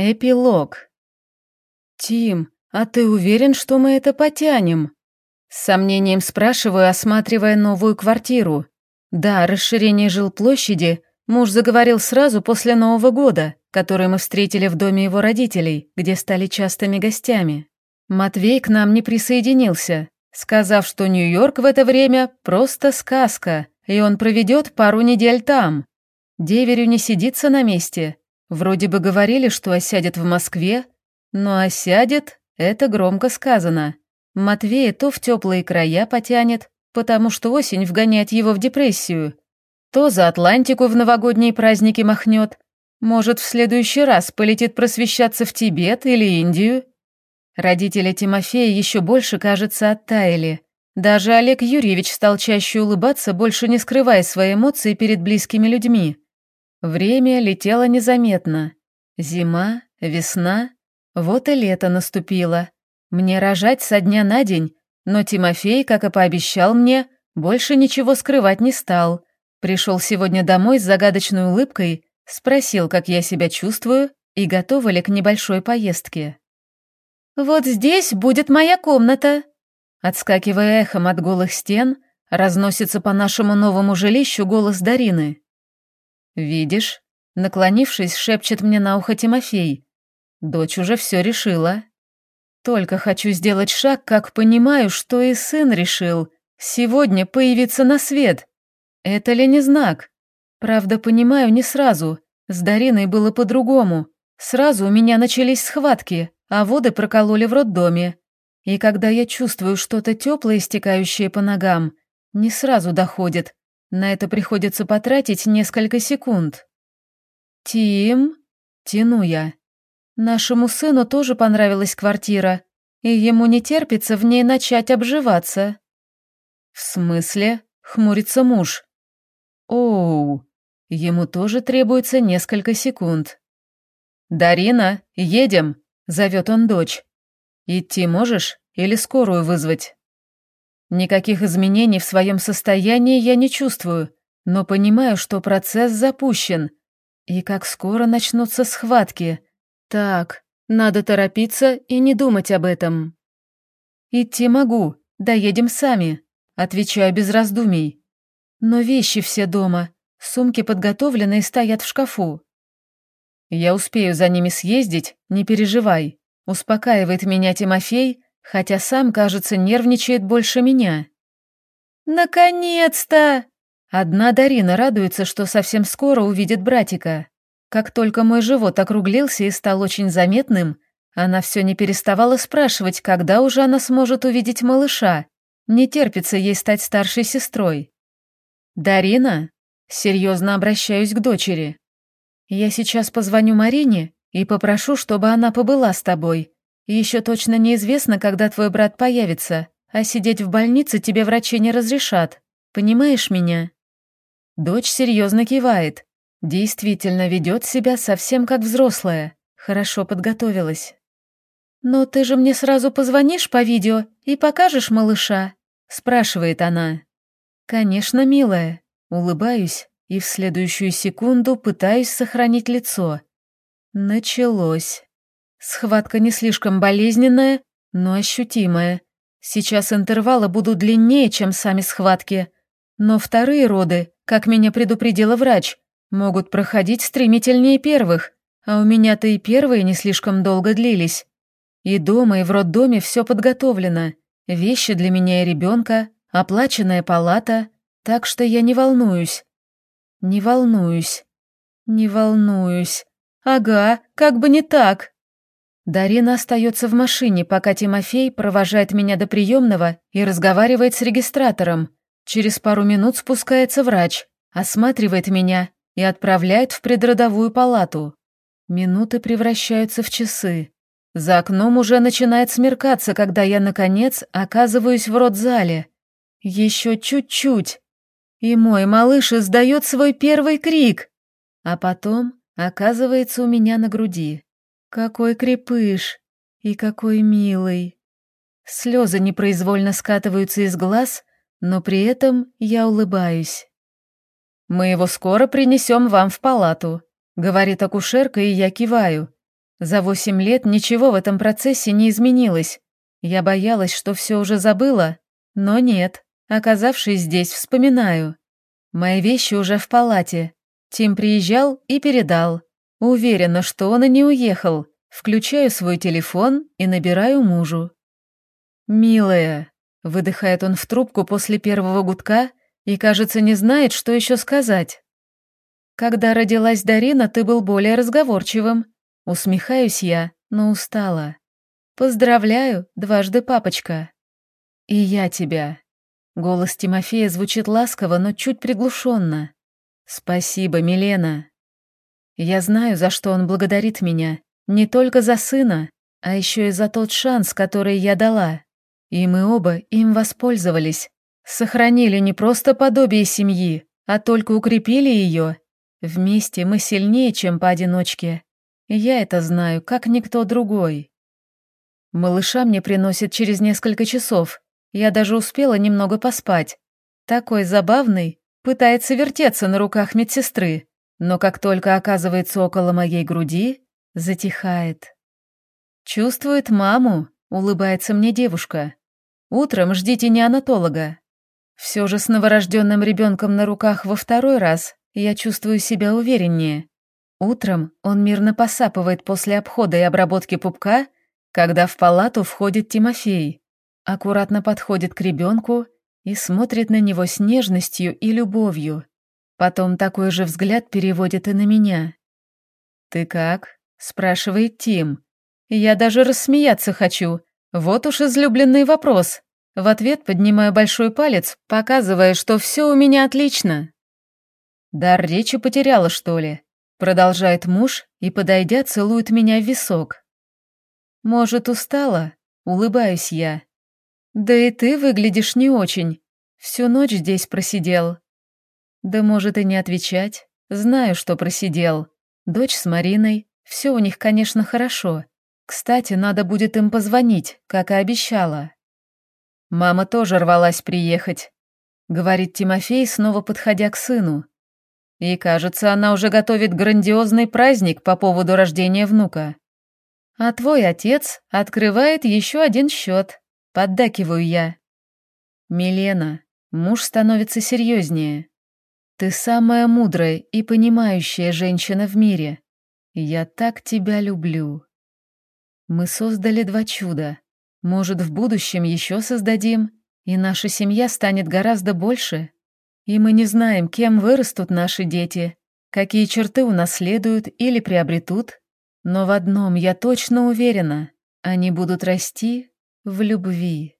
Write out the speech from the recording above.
Эпилог. «Тим, а ты уверен, что мы это потянем?» С сомнением спрашиваю, осматривая новую квартиру. Да, расширение жилплощади муж заговорил сразу после Нового года, который мы встретили в доме его родителей, где стали частыми гостями. Матвей к нам не присоединился, сказав, что Нью-Йорк в это время просто сказка, и он проведет пару недель там. Деверю не сидится на месте, Вроде бы говорили, что осядет в Москве, но осядет — это громко сказано. Матвея то в теплые края потянет, потому что осень вгоняет его в депрессию, то за Атлантику в новогодние праздники махнет, может, в следующий раз полетит просвещаться в Тибет или Индию. Родители Тимофея еще больше, кажется, оттаяли. Даже Олег Юрьевич стал чаще улыбаться, больше не скрывая свои эмоции перед близкими людьми. Время летело незаметно. Зима, весна, вот и лето наступило. Мне рожать со дня на день, но Тимофей, как и пообещал мне, больше ничего скрывать не стал. Пришел сегодня домой с загадочной улыбкой, спросил, как я себя чувствую и готова ли к небольшой поездке. «Вот здесь будет моя комната», Отскакивая эхом от голых стен, разносится по нашему новому жилищу голос Дарины. «Видишь?» — наклонившись, шепчет мне на ухо Тимофей. «Дочь уже все решила». Только хочу сделать шаг, как понимаю, что и сын решил. Сегодня появиться на свет. Это ли не знак? Правда, понимаю не сразу. С Дариной было по-другому. Сразу у меня начались схватки, а воды прокололи в роддоме. И когда я чувствую что-то теплое, стекающее по ногам, не сразу доходит, на это приходится потратить несколько секунд. «Тим?» — тяну я. Нашему сыну тоже понравилась квартира, и ему не терпится в ней начать обживаться. «В смысле?» — хмурится муж. «Оу!» Ему тоже требуется несколько секунд. «Дарина, едем!» — зовет он дочь. «Идти можешь или скорую вызвать?» Никаких изменений в своем состоянии я не чувствую, но понимаю, что процесс запущен. И как скоро начнутся схватки. Так, надо торопиться и не думать об этом. Идти могу, доедем сами, отвечаю без раздумий. Но вещи все дома, сумки подготовлены и стоят в шкафу. Я успею за ними съездить, не переживай. Успокаивает меня Тимофей, хотя сам, кажется, нервничает больше меня. «Наконец-то!» Одна Дарина радуется, что совсем скоро увидит братика. Как только мой живот округлился и стал очень заметным, она все не переставала спрашивать, когда уже она сможет увидеть малыша. Не терпится ей стать старшей сестрой. «Дарина?» Серьезно обращаюсь к дочери. «Я сейчас позвоню Марине и попрошу, чтобы она побыла с тобой, еще точно неизвестно, когда твой брат появится, а сидеть в больнице тебе врачи не разрешат. Понимаешь меня?» Дочь серьезно кивает. Действительно ведет себя совсем как взрослая. Хорошо подготовилась. «Но ты же мне сразу позвонишь по видео и покажешь малыша?» спрашивает она. «Конечно, милая». Улыбаюсь и в следующую секунду пытаюсь сохранить лицо. Началось. Схватка не слишком болезненная, но ощутимая. Сейчас интервалы будут длиннее, чем сами схватки. Но вторые роды, как меня предупредила врач, могут проходить стремительнее первых, а у меня-то и первые не слишком долго длились. И дома, и в роддоме все подготовлено. Вещи для меня и ребенка, оплаченная палата, так что я не волнуюсь. Не волнуюсь. Не волнуюсь. Ага, как бы не так. Дарина остается в машине, пока Тимофей провожает меня до приемного и разговаривает с регистратором. Через пару минут спускается врач, осматривает меня и отправляет в предродовую палату. Минуты превращаются в часы. За окном уже начинает смеркаться, когда я, наконец, оказываюсь в родзале. Еще чуть-чуть. И мой малыш издает свой первый крик. А потом оказывается у меня на груди. Какой крепыш! И какой милый! Слезы непроизвольно скатываются из глаз, но при этом я улыбаюсь. «Мы его скоро принесем вам в палату», — говорит акушерка, и я киваю. За восемь лет ничего в этом процессе не изменилось. Я боялась, что все уже забыла, но нет. Оказавшись здесь, вспоминаю. Мои вещи уже в палате. Тим приезжал и передал. Уверена, что он и не уехал. Включаю свой телефон и набираю мужу. «Милая», — выдыхает он в трубку после первого гудка и, кажется, не знает, что еще сказать. «Когда родилась Дарина, ты был более разговорчивым». Усмехаюсь я, но устала. «Поздравляю, дважды папочка». «И я тебя». Голос Тимофея звучит ласково, но чуть приглушенно. «Спасибо, Милена». Я знаю, за что он благодарит меня. Не только за сына, а еще и за тот шанс, который я дала. И мы оба им воспользовались. Сохранили не просто подобие семьи, а только укрепили ее. Вместе мы сильнее, чем поодиночке. Я это знаю, как никто другой. Малыша мне приносит через несколько часов. Я даже успела немного поспать. Такой забавный, пытается вертеться на руках медсестры, но как только оказывается около моей груди, затихает. Чувствует маму, улыбается мне девушка. Утром ждите неонатолога. Все же с новорожденным ребенком на руках во второй раз я чувствую себя увереннее. Утром он мирно посапывает после обхода и обработки пупка, когда в палату входит Тимофей, аккуратно подходит к ребенку и смотрит на него с нежностью и любовью. Потом такой же взгляд переводит и на меня. «Ты как?» — спрашивает Тим. Я даже рассмеяться хочу. Вот уж излюбленный вопрос. В ответ поднимаю большой палец, показывая, что все у меня отлично. Дар речи потеряла, что ли? Продолжает муж и, подойдя, целует меня в висок. Может, устала? Улыбаюсь я. Да и ты выглядишь не очень. Всю ночь здесь просидел. Да может и не отвечать. Знаю, что просидел. Дочь с Мариной. Все у них, конечно, хорошо. Кстати, надо будет им позвонить, как и обещала. Мама тоже рвалась приехать, говорит Тимофей, снова подходя к сыну. И, кажется, она уже готовит грандиозный праздник по поводу рождения внука. А твой отец открывает еще один счет. Поддакиваю я. Милена, муж становится серьезнее. Ты самая мудрая и понимающая женщина в мире. Я так тебя люблю. Мы создали два чуда. Может, в будущем еще создадим, и наша семья станет гораздо больше. И мы не знаем, кем вырастут наши дети, какие черты унаследуют или приобретут, но в одном я точно уверена, они будут расти в любви.